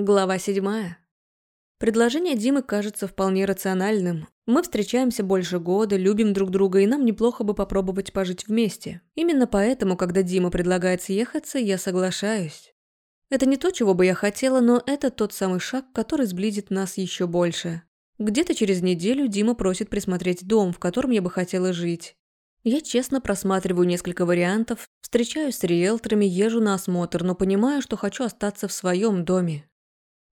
Глава седьмая. Предложение Димы кажется вполне рациональным. Мы встречаемся больше года, любим друг друга, и нам неплохо бы попробовать пожить вместе. Именно поэтому, когда Дима предлагает съехаться, я соглашаюсь. Это не то, чего бы я хотела, но это тот самый шаг, который сблизит нас еще больше. Где-то через неделю Дима просит присмотреть дом, в котором я бы хотела жить. Я честно просматриваю несколько вариантов, встречаюсь с риэлторами, езжу на осмотр, но понимаю, что хочу остаться в своем доме.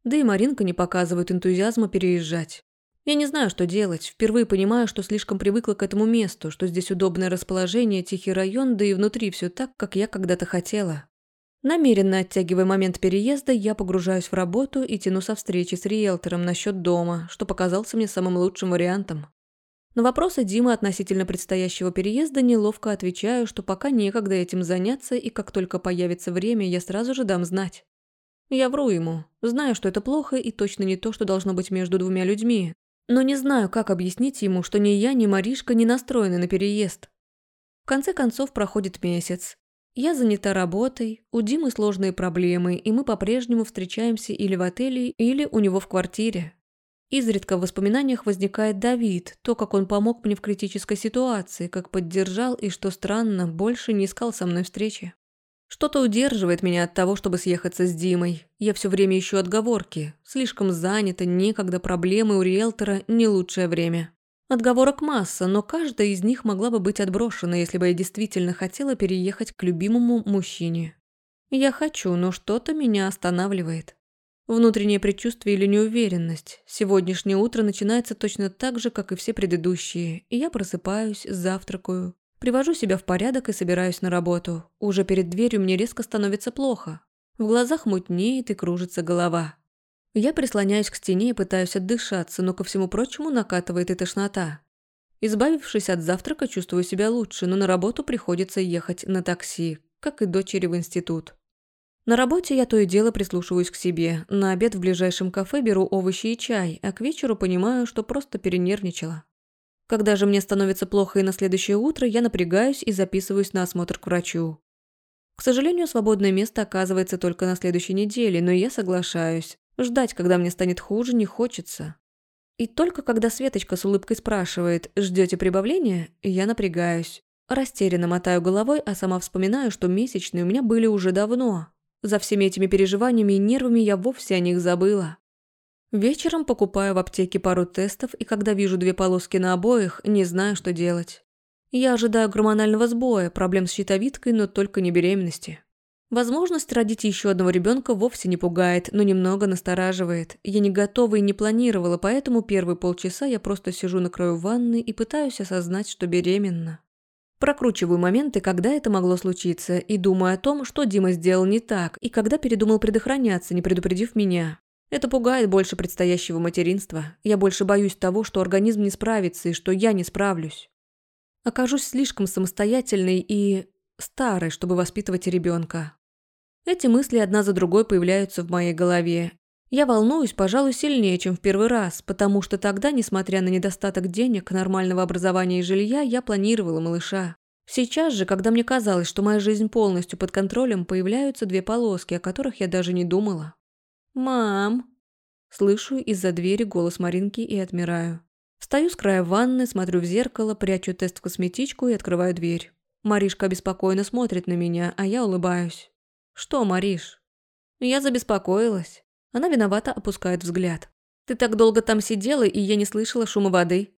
Да и Маринка не показывает энтузиазма переезжать. Я не знаю, что делать. Впервые понимаю, что слишком привыкла к этому месту, что здесь удобное расположение, тихий район, да и внутри все так, как я когда-то хотела. Намеренно оттягивая момент переезда, я погружаюсь в работу и тяну со встречи с риэлтором насчет дома, что показался мне самым лучшим вариантом. На вопросы Димы относительно предстоящего переезда неловко отвечаю, что пока некогда этим заняться, и как только появится время, я сразу же дам знать. Я вру ему, знаю, что это плохо и точно не то, что должно быть между двумя людьми, но не знаю, как объяснить ему, что ни я, ни Маришка не настроены на переезд. В конце концов проходит месяц. Я занята работой, у Димы сложные проблемы, и мы по-прежнему встречаемся или в отеле, или у него в квартире. Изредка в воспоминаниях возникает Давид, то, как он помог мне в критической ситуации, как поддержал и, что странно, больше не искал со мной встречи. Что-то удерживает меня от того, чтобы съехаться с Димой. Я все время ищу отговорки. Слишком занята, некогда проблемы у риэлтора – не лучшее время. Отговорок масса, но каждая из них могла бы быть отброшена, если бы я действительно хотела переехать к любимому мужчине. Я хочу, но что-то меня останавливает. Внутреннее предчувствие или неуверенность. Сегодняшнее утро начинается точно так же, как и все предыдущие, и я просыпаюсь, завтракаю, Привожу себя в порядок и собираюсь на работу. Уже перед дверью мне резко становится плохо. В глазах мутнеет и кружится голова. Я прислоняюсь к стене и пытаюсь отдышаться, но ко всему прочему накатывает и тошнота. Избавившись от завтрака, чувствую себя лучше, но на работу приходится ехать на такси, как и дочери в институт. На работе я то и дело прислушиваюсь к себе. На обед в ближайшем кафе беру овощи и чай, а к вечеру понимаю, что просто перенервничала. Когда же мне становится плохо и на следующее утро, я напрягаюсь и записываюсь на осмотр к врачу. К сожалению, свободное место оказывается только на следующей неделе, но я соглашаюсь. Ждать, когда мне станет хуже, не хочется. И только когда Светочка с улыбкой спрашивает «Ждете прибавления?», я напрягаюсь. Растерянно мотаю головой, а сама вспоминаю, что месячные у меня были уже давно. За всеми этими переживаниями и нервами я вовсе о них забыла. Вечером покупаю в аптеке пару тестов, и когда вижу две полоски на обоих, не знаю, что делать. Я ожидаю гормонального сбоя, проблем с щитовидкой, но только не беременности. Возможность родить еще одного ребенка вовсе не пугает, но немного настораживает. Я не готова и не планировала, поэтому первые полчаса я просто сижу на краю ванны и пытаюсь осознать, что беременна. Прокручиваю моменты, когда это могло случиться, и думаю о том, что Дима сделал не так, и когда передумал предохраняться, не предупредив меня. Это пугает больше предстоящего материнства. Я больше боюсь того, что организм не справится и что я не справлюсь. Окажусь слишком самостоятельной и старой, чтобы воспитывать ребенка. Эти мысли одна за другой появляются в моей голове. Я волнуюсь, пожалуй, сильнее, чем в первый раз, потому что тогда, несмотря на недостаток денег, нормального образования и жилья, я планировала малыша. Сейчас же, когда мне казалось, что моя жизнь полностью под контролем, появляются две полоски, о которых я даже не думала. «Мам!» Слышу из-за двери голос Маринки и отмираю. Встаю с края ванны, смотрю в зеркало, прячу тест в косметичку и открываю дверь. Маришка обеспокоенно смотрит на меня, а я улыбаюсь. «Что, Мариш?» Я забеспокоилась. Она виновато опускает взгляд. «Ты так долго там сидела, и я не слышала шума воды».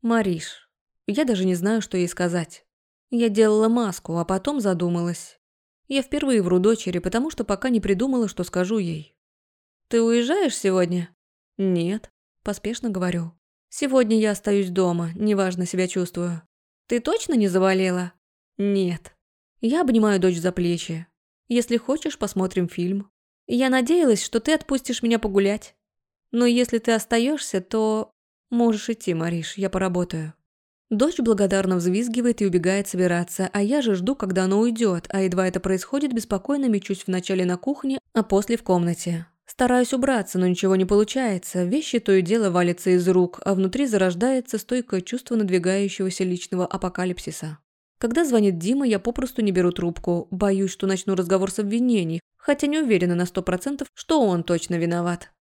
«Мариш, я даже не знаю, что ей сказать. Я делала маску, а потом задумалась. Я впервые вру дочери, потому что пока не придумала, что скажу ей. «Ты уезжаешь сегодня?» «Нет», – поспешно говорю. «Сегодня я остаюсь дома, неважно себя чувствую». «Ты точно не заболела?» «Нет». Я обнимаю дочь за плечи. «Если хочешь, посмотрим фильм. Я надеялась, что ты отпустишь меня погулять. Но если ты остаешься, то... Можешь идти, Мариш, я поработаю». Дочь благодарно взвизгивает и убегает собираться, а я же жду, когда она уйдет, а едва это происходит, беспокойно мечусь вначале на кухне, а после в комнате. Стараюсь убраться, но ничего не получается. Вещи то и дело валятся из рук, а внутри зарождается стойкое чувство надвигающегося личного апокалипсиса. Когда звонит Дима, я попросту не беру трубку. Боюсь, что начну разговор с обвинений. хотя не уверена на сто процентов, что он точно виноват.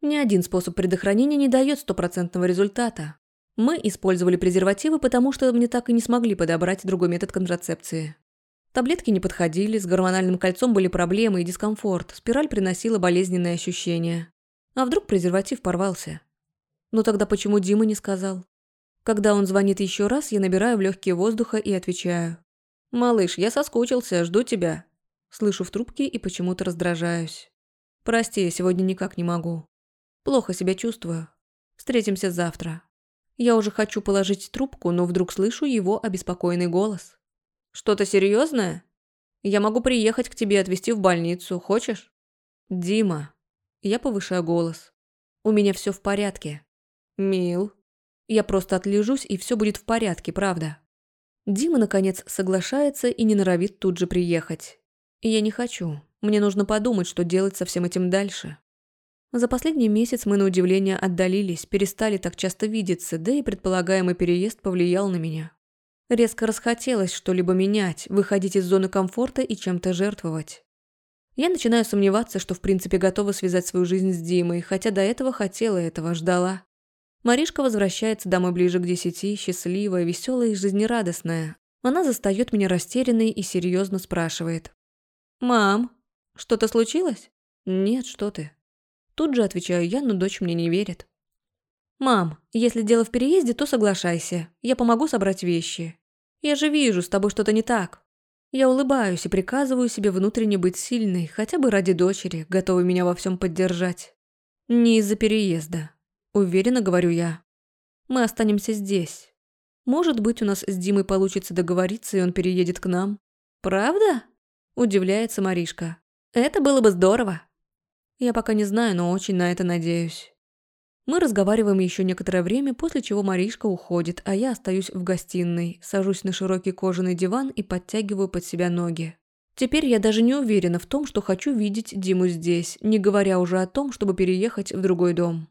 Ни один способ предохранения не дает стопроцентного результата. Мы использовали презервативы, потому что мне так и не смогли подобрать другой метод контрацепции. Таблетки не подходили, с гормональным кольцом были проблемы и дискомфорт, спираль приносила болезненные ощущения. А вдруг презерватив порвался? Но тогда почему Дима не сказал? Когда он звонит еще раз, я набираю в легкие воздуха и отвечаю. «Малыш, я соскучился, жду тебя». Слышу в трубке и почему-то раздражаюсь. «Прости, я сегодня никак не могу. Плохо себя чувствую. Встретимся завтра». Я уже хочу положить трубку, но вдруг слышу его обеспокоенный голос. «Что-то серьезное? Я могу приехать к тебе отвезти в больницу. Хочешь?» «Дима». Я повышаю голос. «У меня все в порядке». «Мил». Я просто отлежусь, и все будет в порядке, правда. Дима, наконец, соглашается и не норовит тут же приехать. И я не хочу. Мне нужно подумать, что делать со всем этим дальше. За последний месяц мы, на удивление, отдалились, перестали так часто видеться, да и предполагаемый переезд повлиял на меня. Резко расхотелось что-либо менять, выходить из зоны комфорта и чем-то жертвовать. Я начинаю сомневаться, что в принципе готова связать свою жизнь с Димой, хотя до этого хотела этого, ждала. Маришка возвращается домой ближе к десяти, счастливая, веселая и жизнерадостная. Она застает меня растерянной и серьезно спрашивает. «Мам, что-то случилось?» «Нет, что ты». Тут же отвечаю я, но дочь мне не верит. «Мам, если дело в переезде, то соглашайся. Я помогу собрать вещи. Я же вижу, с тобой что-то не так». Я улыбаюсь и приказываю себе внутренне быть сильной, хотя бы ради дочери, готовой меня во всем поддержать. Не из-за переезда. Уверенно говорю я. Мы останемся здесь. Может быть, у нас с Димой получится договориться, и он переедет к нам. Правда? Удивляется Маришка. Это было бы здорово. Я пока не знаю, но очень на это надеюсь. Мы разговариваем еще некоторое время, после чего Маришка уходит, а я остаюсь в гостиной, сажусь на широкий кожаный диван и подтягиваю под себя ноги. Теперь я даже не уверена в том, что хочу видеть Диму здесь, не говоря уже о том, чтобы переехать в другой дом.